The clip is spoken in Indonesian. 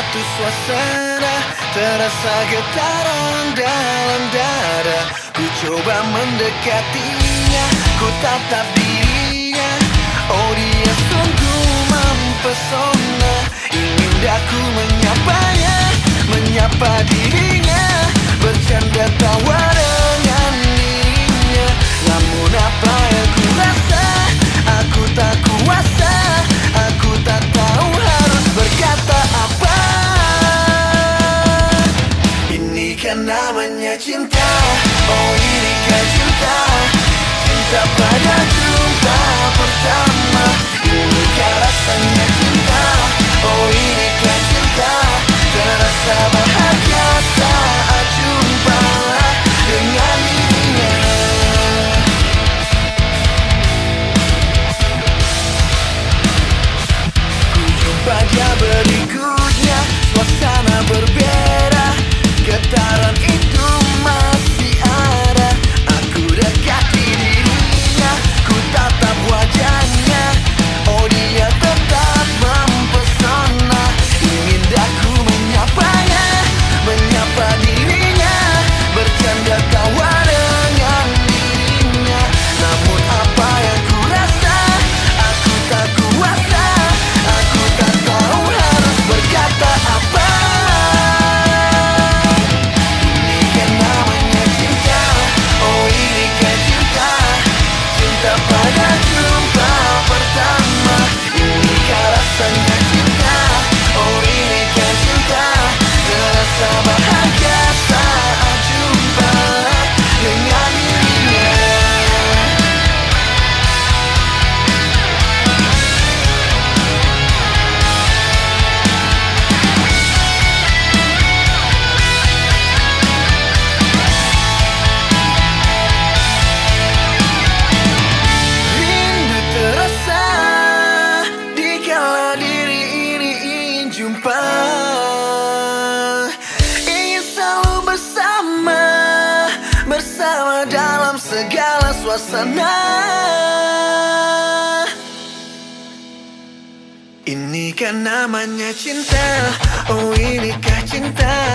suasana. Terasa getaran dalam dada. Ku coba mendekatinya Ku tatap dirinya. Oh dia sungguh mempesona. Ingin daku menyapanya Menyapa dirinya Kan namanya cinta. Oh ini kan cinta. Cinta pada jumpa pertama. Ini kan rasanya cinta. Oh ini kan cinta. Terasa bahagia saat jumpa dengan dirinya. Ku jumpa dia berikutnya segala suasana. Ini kan namanya cinta? Oh inikah cinta